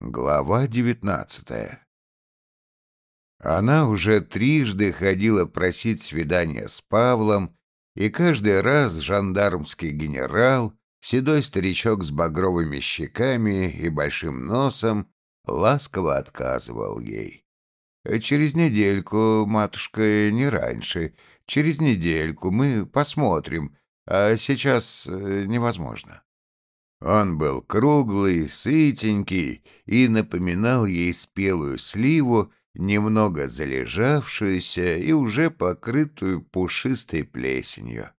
Глава девятнадцатая Она уже трижды ходила просить свидания с Павлом, и каждый раз жандармский генерал, седой старичок с багровыми щеками и большим носом, ласково отказывал ей. «Через недельку, матушка, не раньше. Через недельку мы посмотрим, а сейчас э, невозможно». Он был круглый, сытенький и напоминал ей спелую сливу, немного залежавшуюся и уже покрытую пушистой плесенью.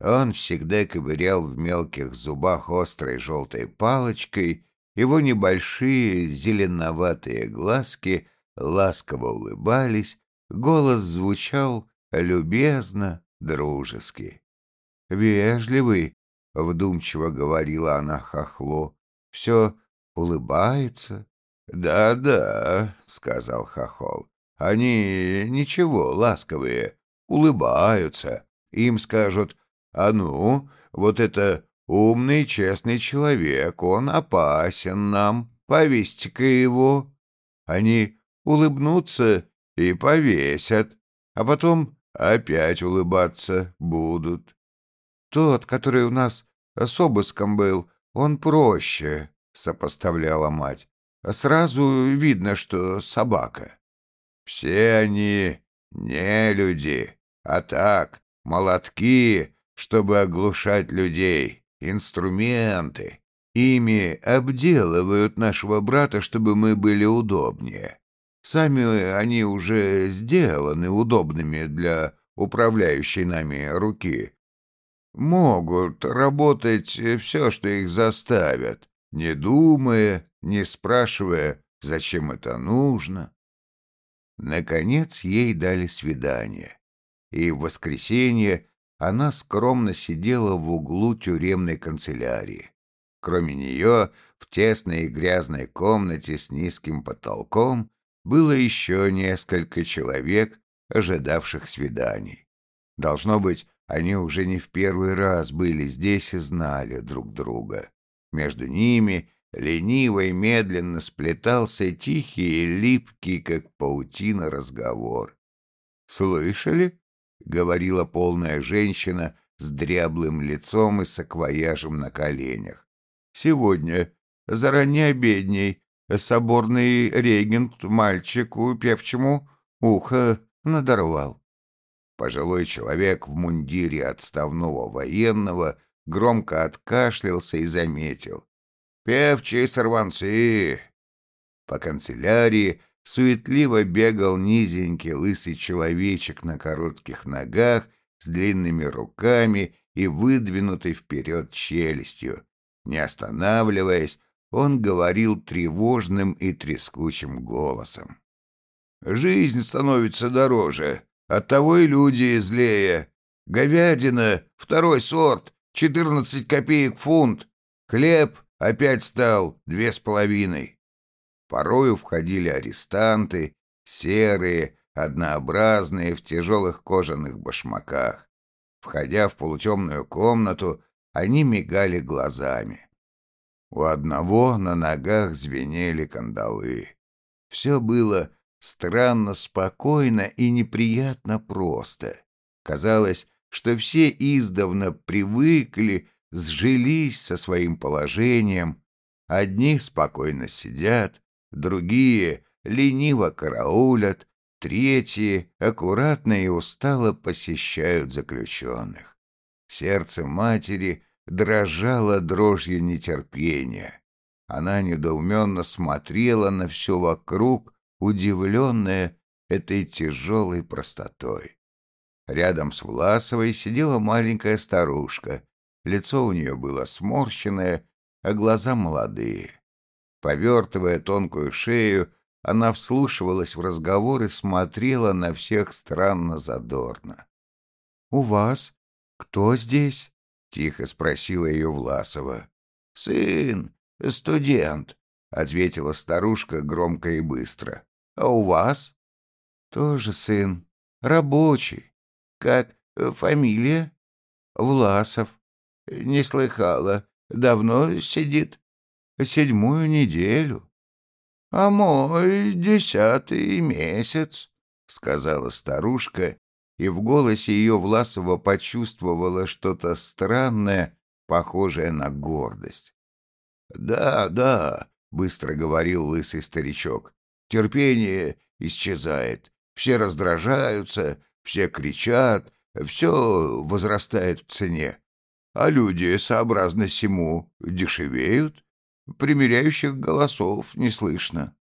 Он всегда ковырял в мелких зубах острой желтой палочкой, его небольшие зеленоватые глазки ласково улыбались, голос звучал любезно, дружески. «Вежливый, — вдумчиво говорила она хохло. — Все улыбается. «Да, — Да-да, — сказал хохол. — Они ничего, ласковые, улыбаются. Им скажут, а ну, вот это умный, честный человек, он опасен нам, повесьте-ка его. Они улыбнутся и повесят, а потом опять улыбаться будут. Тот, который у нас с обыском был, он проще, — сопоставляла мать. Сразу видно, что собака. Все они не люди, а так, молотки, чтобы оглушать людей, инструменты. Ими обделывают нашего брата, чтобы мы были удобнее. Сами они уже сделаны удобными для управляющей нами руки, могут работать все, что их заставят, не думая, не спрашивая, зачем это нужно. Наконец ей дали свидание, и в воскресенье она скромно сидела в углу тюремной канцелярии. Кроме нее, в тесной и грязной комнате с низким потолком было еще несколько человек, ожидавших свиданий. Должно быть, они уже не в первый раз были здесь и знали друг друга. Между ними лениво и медленно сплетался тихий и липкий, как паутина, разговор. «Слышали?» — говорила полная женщина с дряблым лицом и саквояжем на коленях. «Сегодня, заранее обедней, соборный регент мальчику певчему ухо надорвал». Пожилой человек в мундире отставного военного громко откашлялся и заметил. «Певчие сорванцы!» По канцелярии суетливо бегал низенький лысый человечек на коротких ногах с длинными руками и выдвинутой вперед челюстью. Не останавливаясь, он говорил тревожным и трескучим голосом. «Жизнь становится дороже. Оттого и люди злее. Говядина, второй сорт, четырнадцать копеек фунт. Хлеб опять стал две с половиной. Порою входили арестанты, серые, однообразные, в тяжелых кожаных башмаках. Входя в полутемную комнату, они мигали глазами. У одного на ногах звенели кандалы. Все было странно спокойно и неприятно просто. Казалось, что все издавна привыкли, сжились со своим положением. Одни спокойно сидят, другие лениво караулят, третьи аккуратно и устало посещают заключенных. Сердце матери дрожало дрожью нетерпения. Она недоуменно смотрела на все вокруг, удивленная этой тяжелой простотой. Рядом с Власовой сидела маленькая старушка. Лицо у нее было сморщенное, а глаза молодые. Повертывая тонкую шею, она вслушивалась в разговор и смотрела на всех странно задорно. — У вас кто здесь? — тихо спросила ее Власова. — Сын, студент, — ответила старушка громко и быстро. А у вас? Тоже сын. Рабочий. Как э, фамилия? Власов. Не слыхала. Давно сидит? Седьмую неделю. А мой десятый месяц, — сказала старушка, и в голосе ее Власова почувствовала что-то странное, похожее на гордость. «Да, да», — быстро говорил лысый старичок, — «терпение исчезает, все раздражаются, все кричат, все возрастает в цене, а люди, сообразно сему, дешевеют, примиряющих голосов не слышно».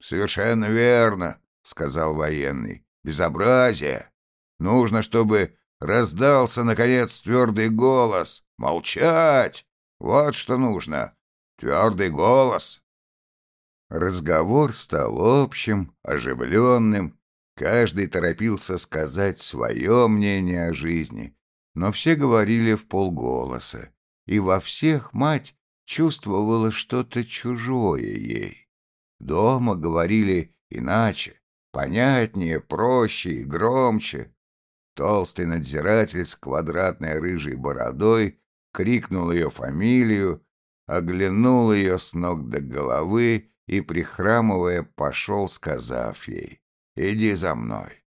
«Совершенно верно», — сказал военный, — «безобразие». Нужно, чтобы раздался, наконец, твердый голос. Молчать! Вот что нужно. Твердый голос. Разговор стал общим, оживленным. Каждый торопился сказать свое мнение о жизни, но все говорили в полголоса, и во всех мать чувствовала что-то чужое ей. Дома говорили иначе, понятнее, проще и громче. Толстый надзиратель с квадратной рыжей бородой крикнул ее фамилию, оглянул ее с ног до головы и, прихрамывая, пошел, сказав ей «Иди за мной».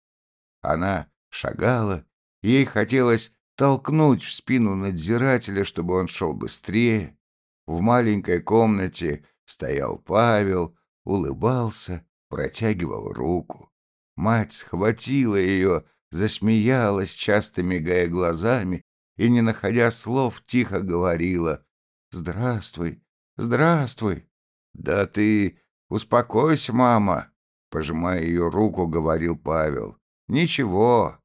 Она шагала, ей хотелось толкнуть в спину надзирателя, чтобы он шел быстрее. В маленькой комнате стоял Павел, улыбался, протягивал руку. Мать схватила ее, засмеялась, часто мигая глазами, и, не находя слов, тихо говорила «Здравствуй, здравствуй». «Да ты успокойся, мама», — пожимая ее руку, говорил Павел. «Ничего».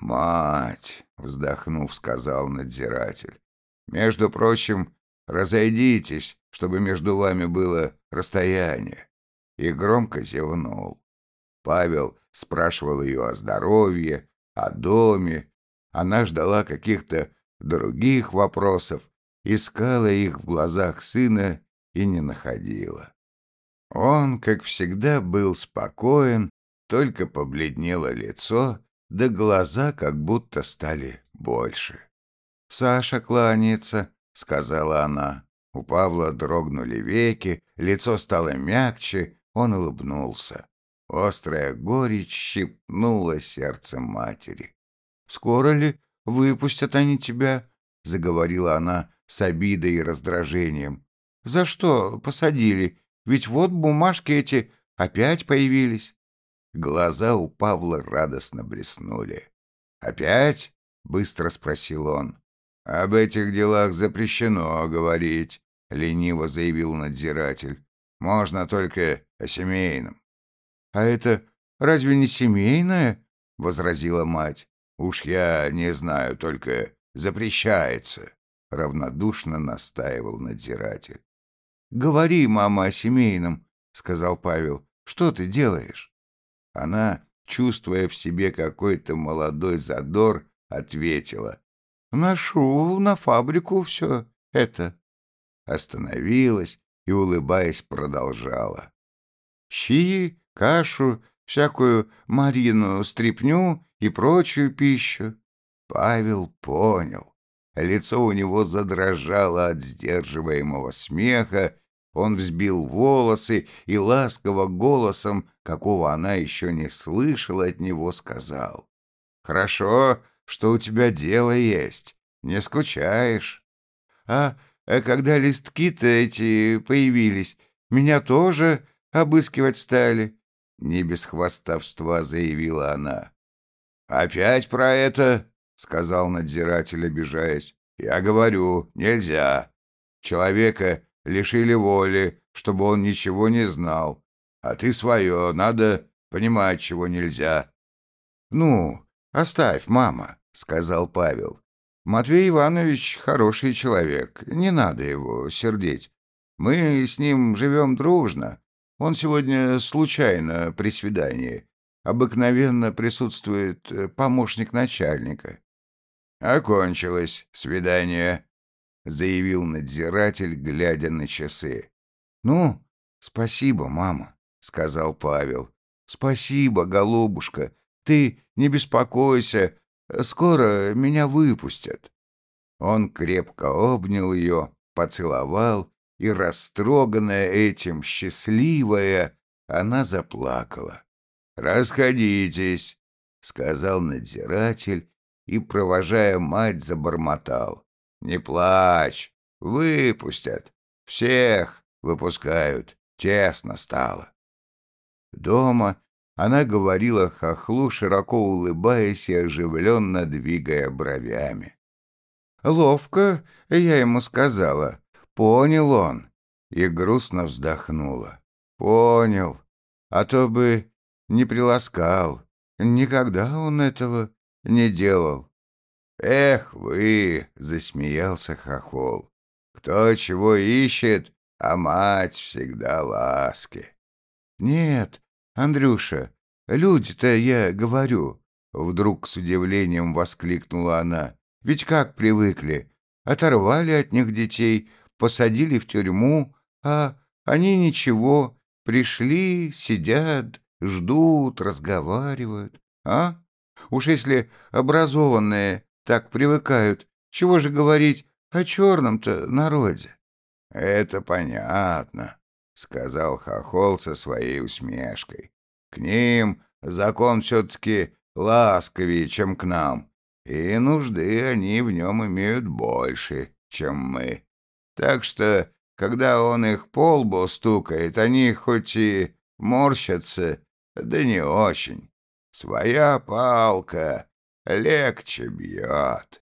«Мать», — вздохнув, сказал надзиратель, «между прочим, разойдитесь, чтобы между вами было расстояние». И громко зевнул. Павел спрашивал ее о здоровье, о доме. Она ждала каких-то других вопросов, искала их в глазах сына и не находила. Он, как всегда, был спокоен, только побледнело лицо, да глаза как будто стали больше. «Саша кланяется», — сказала она. У Павла дрогнули веки, лицо стало мягче, он улыбнулся. Острая горечь щипнула сердце матери. «Скоро ли выпустят они тебя?» — заговорила она с обидой и раздражением. «За что посадили? Ведь вот бумажки эти опять появились». Глаза у Павла радостно блеснули. «Опять?» — быстро спросил он. «Об этих делах запрещено говорить», — лениво заявил надзиратель. «Можно только о семейном». «А это разве не семейное?» — возразила мать. «Уж я не знаю, только запрещается», — равнодушно настаивал надзиратель. «Говори, мама, о семейном», — сказал Павел. «Что ты делаешь?» Она, чувствуя в себе какой-то молодой задор, ответила. «Ношу на фабрику все это». Остановилась и, улыбаясь, продолжала. «Щи кашу, всякую марину стряпню и прочую пищу. Павел понял. Лицо у него задрожало от сдерживаемого смеха, он взбил волосы и ласково голосом, какого она еще не слышала от него, сказал. «Хорошо, что у тебя дело есть, не скучаешь. А, а когда листки-то эти появились, меня тоже обыскивать стали. Не без хвастовства заявила она. «Опять про это?» — сказал надзиратель, обижаясь. «Я говорю, нельзя. Человека лишили воли, чтобы он ничего не знал. А ты свое, надо понимать, чего нельзя». «Ну, оставь, мама», — сказал Павел. «Матвей Иванович хороший человек, не надо его сердить. Мы с ним живем дружно, он сегодня случайно при свидании. Обыкновенно присутствует помощник начальника. «Окончилось свидание», — заявил надзиратель, глядя на часы. «Ну, спасибо, мама», — сказал Павел. «Спасибо, голубушка. Ты не беспокойся. Скоро меня выпустят». Он крепко обнял ее, поцеловал и растроганная этим, счастливая, она заплакала. «Расходитесь», — сказал надзиратель и, провожая мать, забормотал. «Не плачь, выпустят, всех выпускают, тесно стало». Дома она говорила хохлу, широко улыбаясь и оживленно двигая бровями. «Ловко, я ему сказала. Понял он». И грустно вздохнула. «Понял. А то бы не приласкал. Никогда он этого не делал». «Эх вы!» — засмеялся хохол. «Кто чего ищет, а мать всегда ласки». «Нет, Андрюша, люди-то я говорю», — вдруг с удивлением воскликнула она. «Ведь как привыкли? Оторвали от них детей, посадили в тюрьму, а они ничего, пришли, сидят, ждут, разговаривают. А? Уж если образованные так привыкают, чего же говорить о черном-то народе? Это понятно, сказал Хохол со своей усмешкой. К ним закон все-таки ласковее, чем к нам, и нужды они в нем имеют больше, чем мы. Так что, когда он их по лбу стукает, они хоть и морщатся, да не очень. Своя палка легче бьет.